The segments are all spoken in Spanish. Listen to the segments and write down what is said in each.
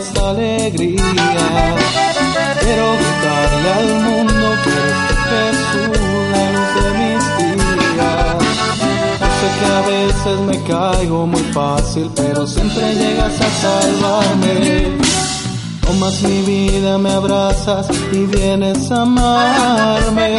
las. Quiero darle al mundo, que ser Jesús, la luz de mis días. Sé que a veces me caigo muy fácil, pero siempre llegas a salvarme. Tomas mi vida, me abrazas y vienes a amarme.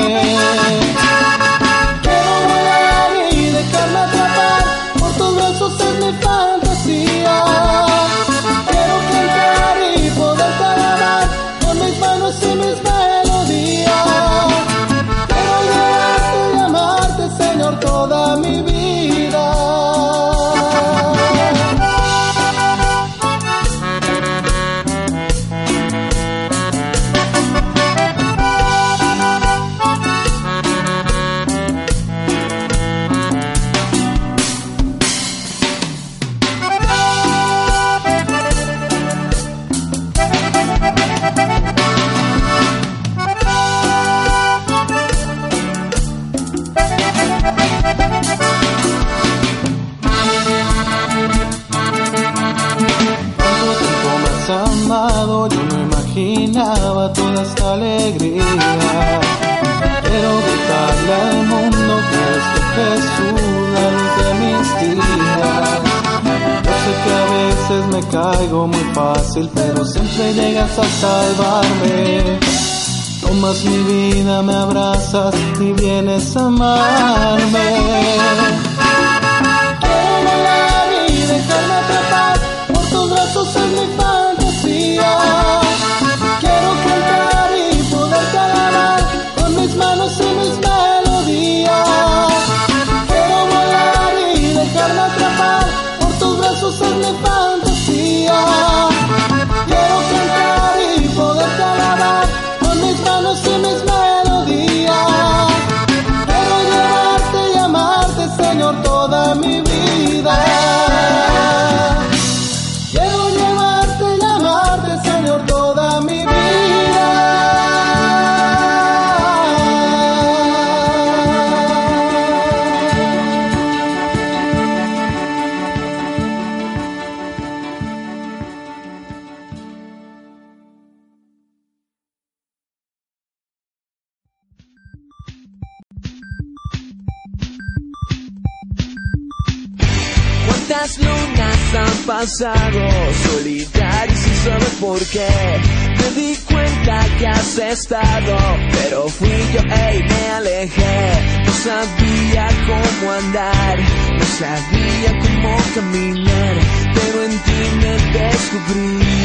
descobrir.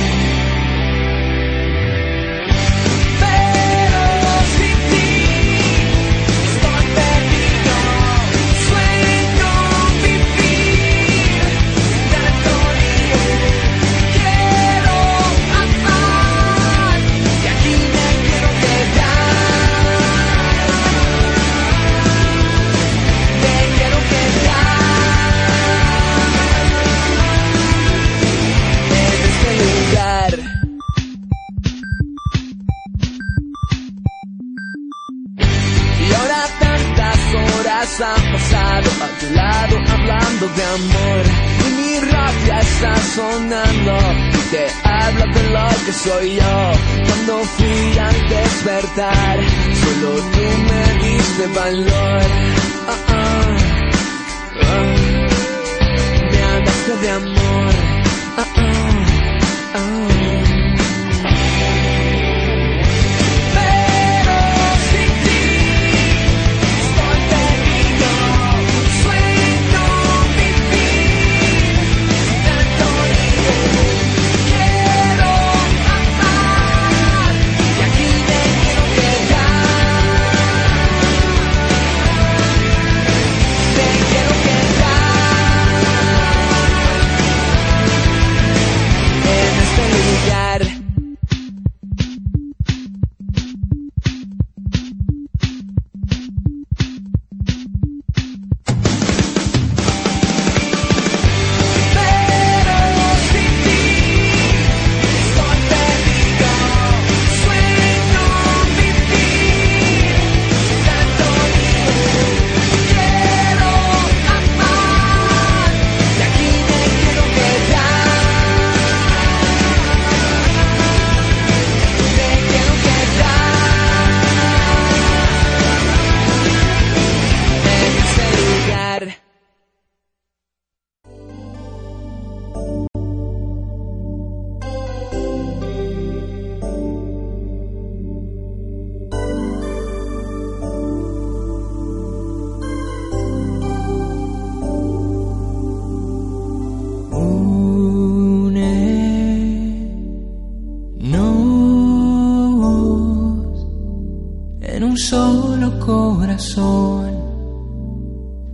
Solo corazón,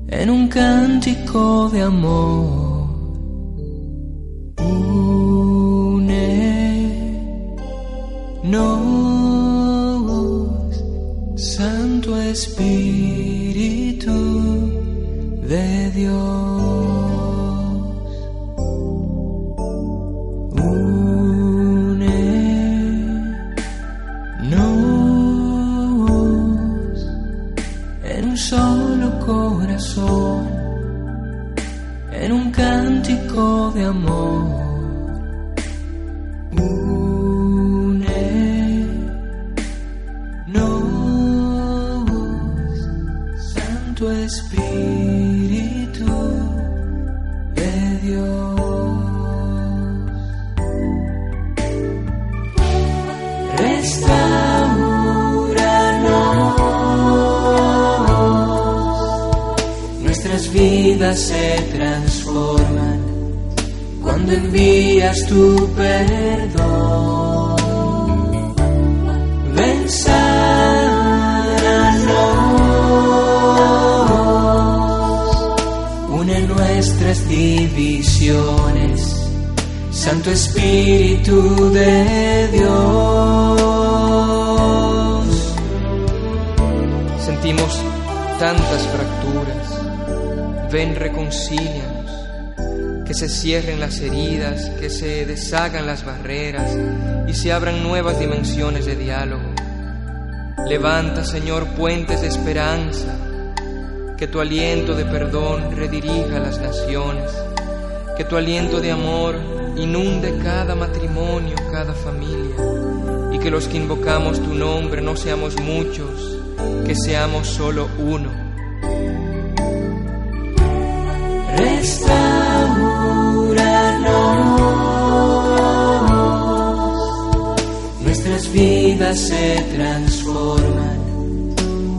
en un cántico de amor. Vidas se transforman cuando envías tu perdón. Santo Espíritu de Dios. Sentimos tantas fracturas Ven, reconcílianos, que se cierren las heridas, que se deshagan las barreras y se abran nuevas dimensiones de diálogo. Levanta, Señor, puentes de esperanza, que tu aliento de perdón redirija las naciones, que tu aliento de amor inunde cada matrimonio, cada familia, y que los que invocamos tu nombre no seamos muchos, que seamos solo uno Nuestras vidas se transforman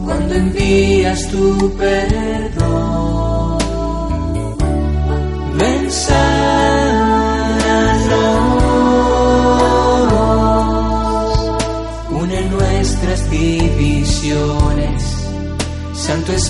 cuando envías tu perdón.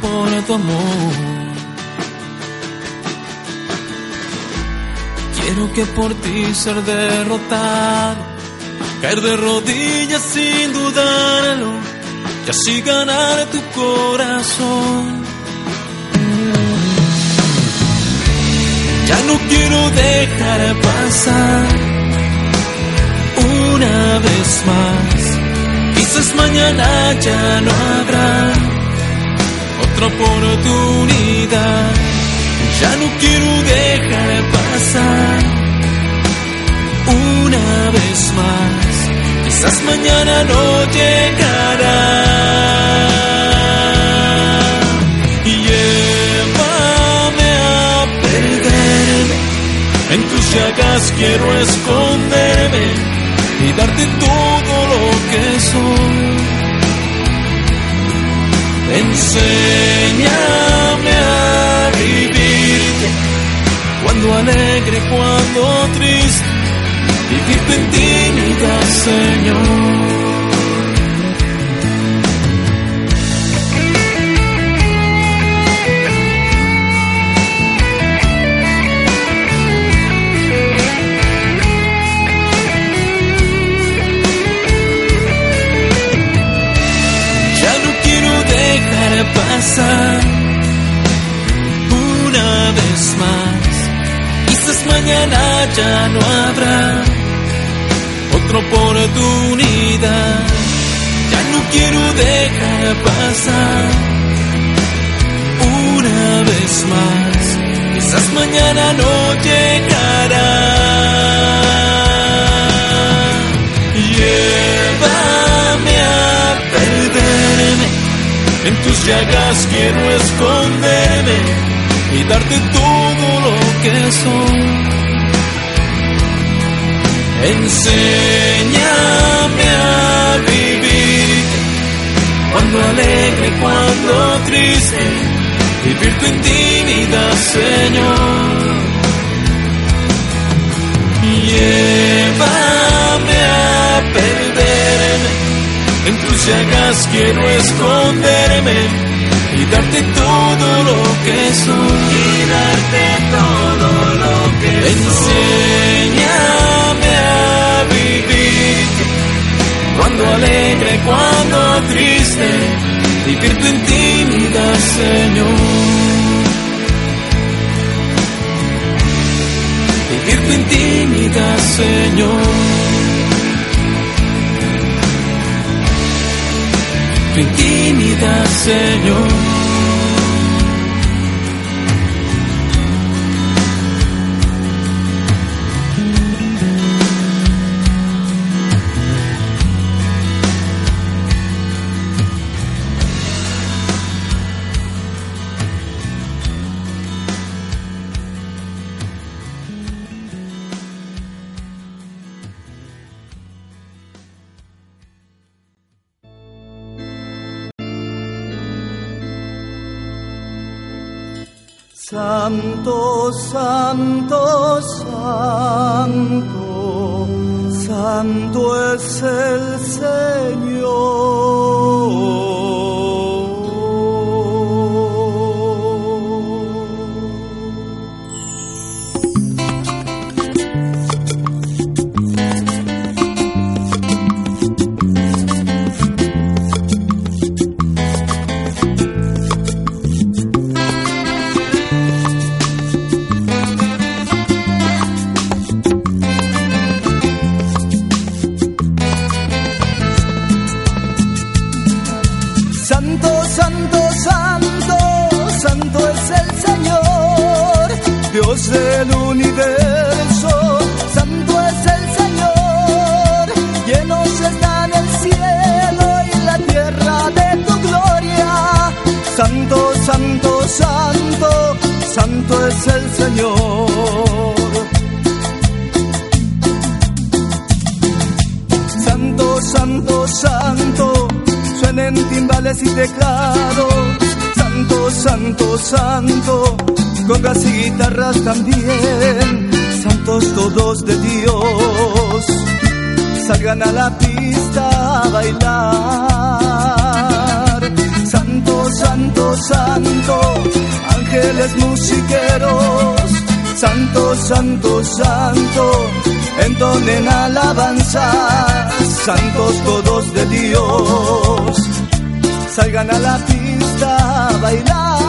por tu amor. Quiero que por ti ser derrotado, caer de rodillas sin dudarlo, y así ganar tu corazón. Ya no quiero dejar pasar una vez más. Quizás mañana ya no habrá otra oportunidad. Ya no quiero dejar pasar una vez más. Quizás mañana no llegará. En tus llagas quiero esconderme y darte todo lo que soy. Enséñame a vivir cuando alegre, cuando triste, vivir tu intimidad, Señor. Una vez más. Quizás mañana ya no habrá otra oportunidad. Ya no quiero dejar pasar una vez más. Quizás mañana no llegará. En tus llagas quiero esconderme y darte todo lo que soy. Enséñame a vivir cuando alegre, cuando triste, vivir tu intimidad, Señor. Llévame a perderme, en tus llagas quiero esconderme y darte todo lo que soy. Y darte todo lo que Enséñame a vivir cuando alegre, cuando triste, vivir tu intimidad, Señor. Vivir tu intimidad, Señor. Intimidad, Señor. Santo timbales y teclados. Santo, santo, santo, congas y guitarras también. Santos todos de Dios, salgan a la pista a bailar. Santo, santo, santo, ángeles musiqueros. Santo, santo, santo, entonen alabanza, santos todos de Dios, salgan a la pista a bailar.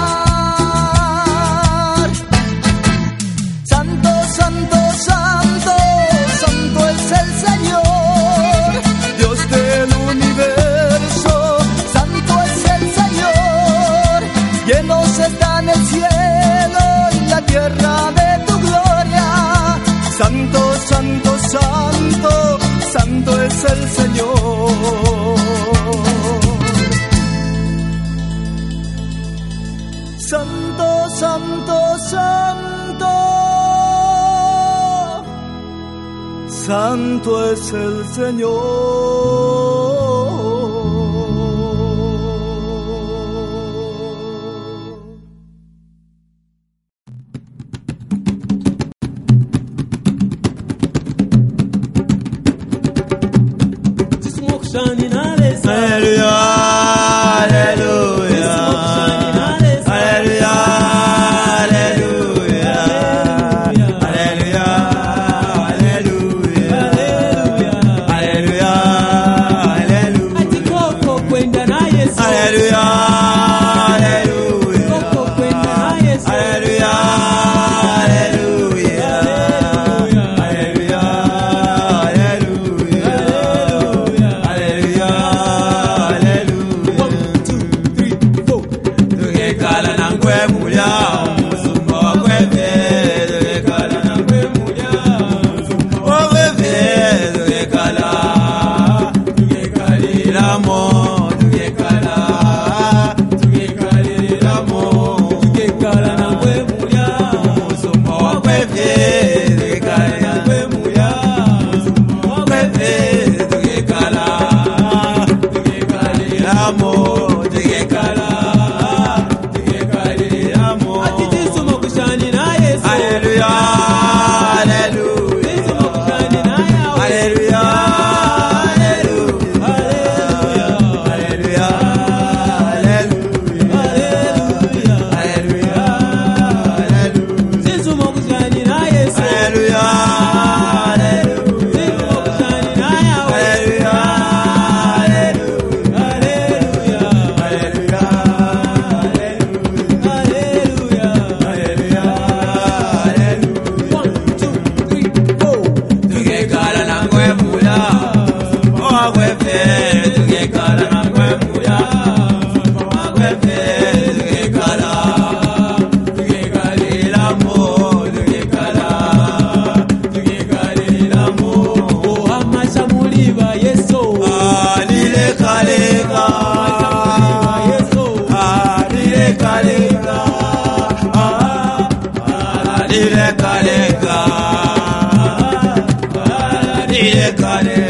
Santo, santo, santo, santo es el Señor, Dios del universo, santo es el Señor, llenos están el cielo y la tierra de tu gloria. Santo, santo, santo, santo es el Señor. santo es el Señor. Ekare.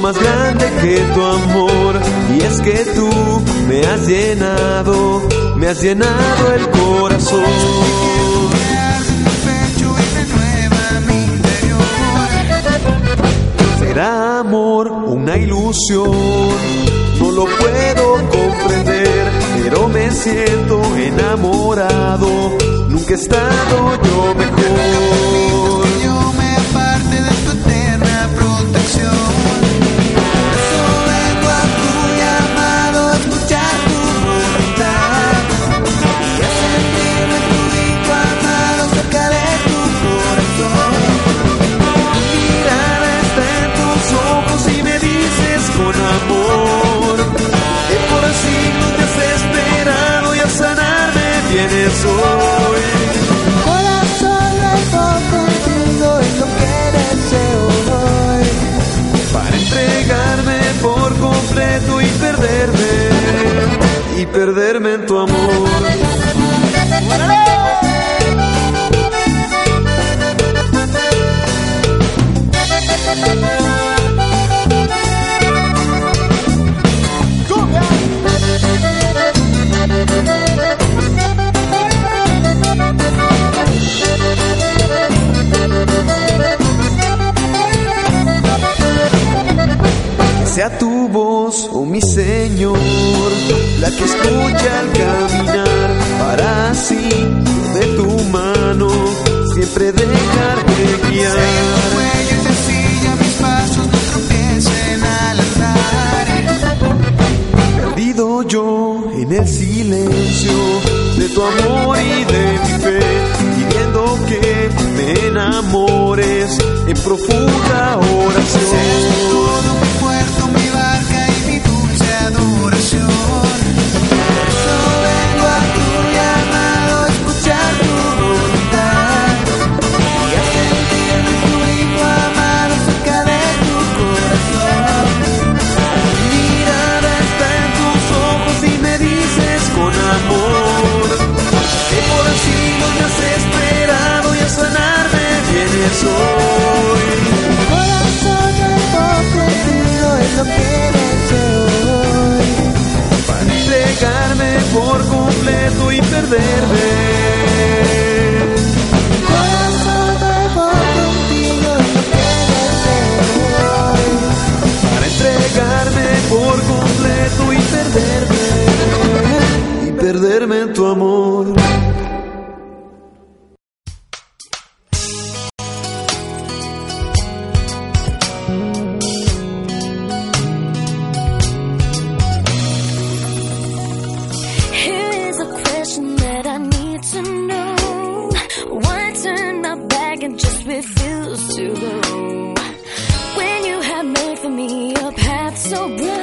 Más grande que tu amor. Y es que tú me has llenado, me has llenado el corazón. Será amor una ilusión, no lo puedo comprender, pero me siento enamorado, nunca he estado yo mejor. quién hoy. Corazón loco contigo es lo que deseo hoy. Para entregarme por completo y perderme, y perderme en tu amor. refuse to go. When you have made for me a path so bright.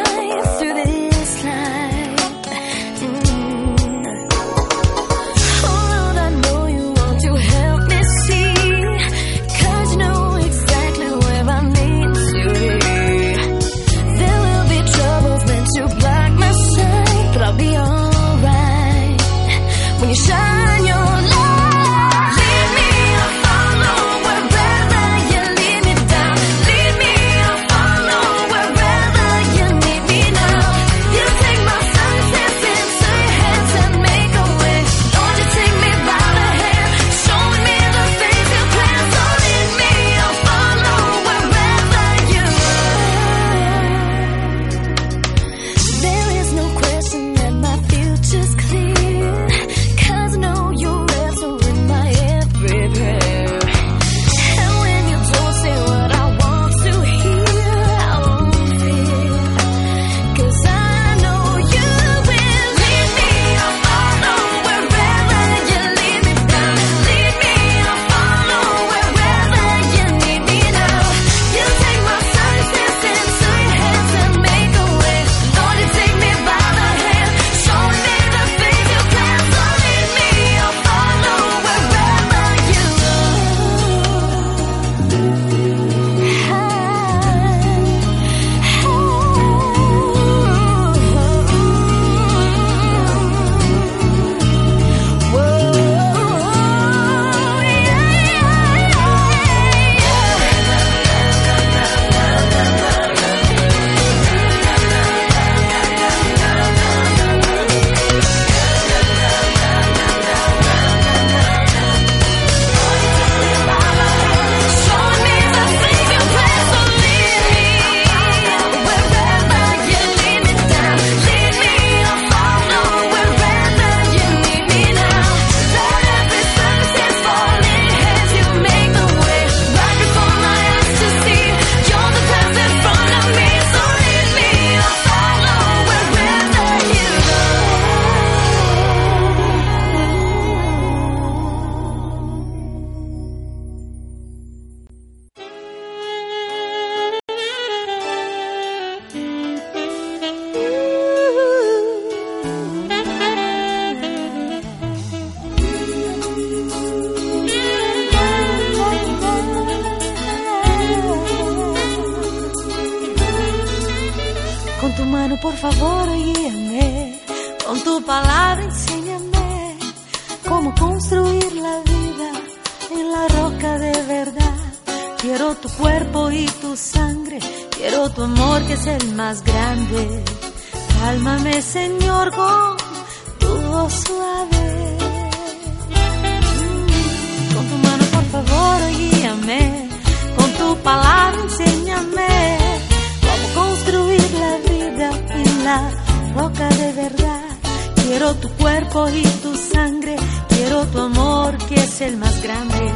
Quiero tu cuerpo y tu sangre, quiero tu amor que es el más grande.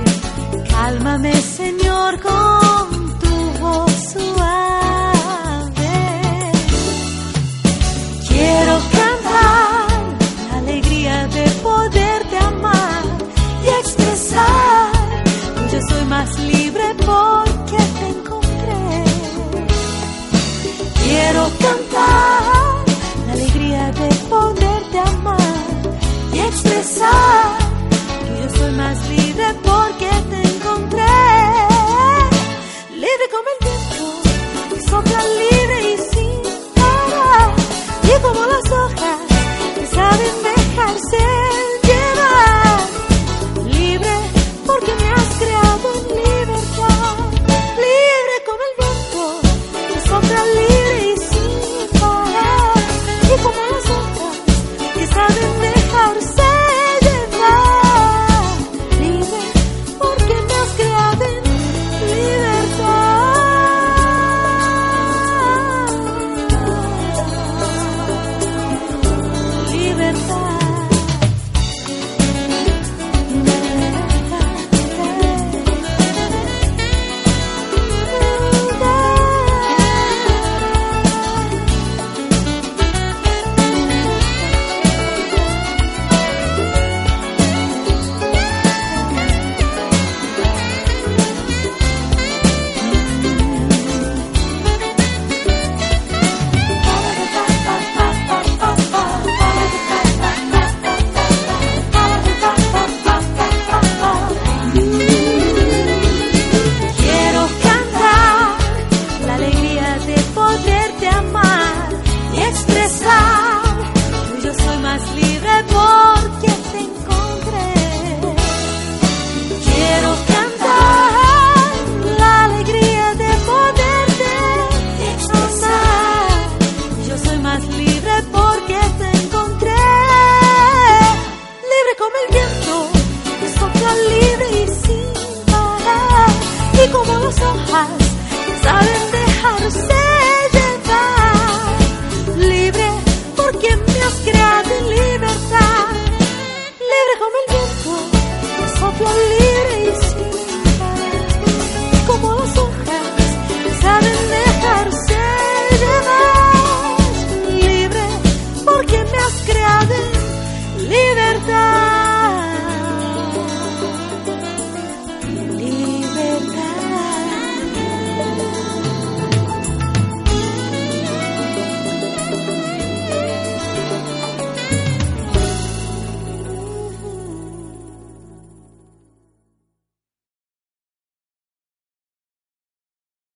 Cálmame, Señor, con tu voz suave.